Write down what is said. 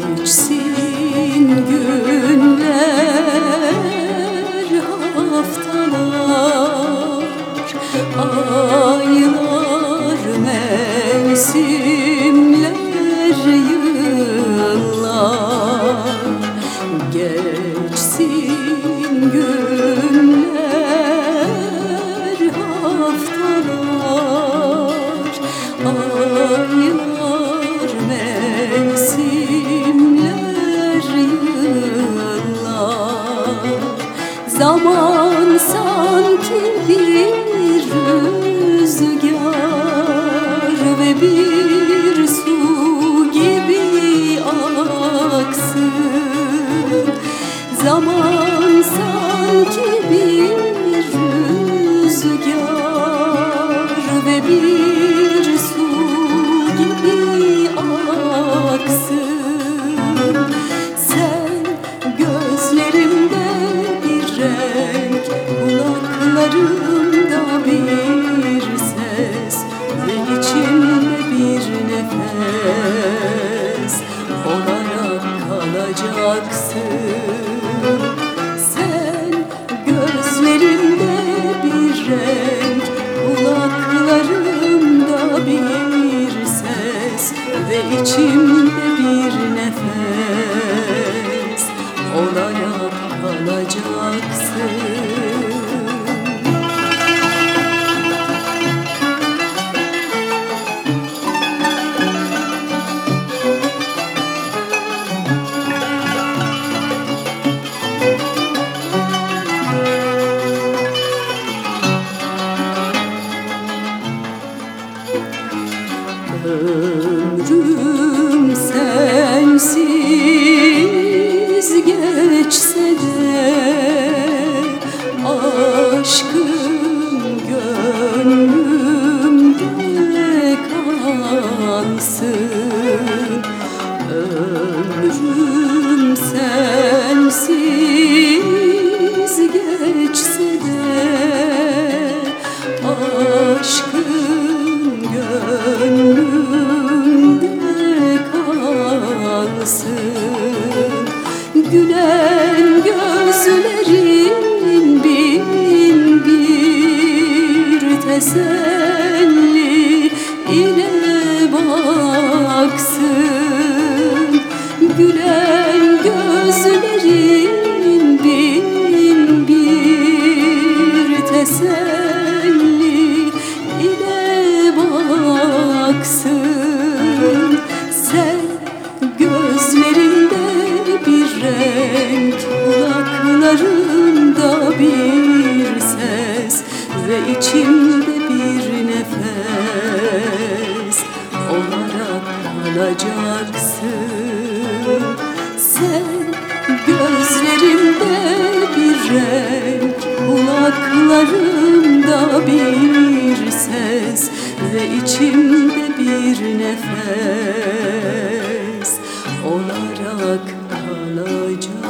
geçsin günler haftalar aylar mevsimler yıllar. Gel Zaman sanki bir rüzgar ve bir su gibi aksın. Zaman sanki bir nefes Olarak kalacaksın. Sen gözlerimde bir renk Kulaklarımda bir ses Ve içimde bir nefes geçse de gözlerin bin bir teselli ile baksın. Sen gözlerinde bir renk Kulaklarında bir ses Ve içimde bir nefes Olarak kalacaksın Sen gözlerimde bir renk Kulaklarımda bir ses Ve içimde bir nefes. Olarak kalacaksın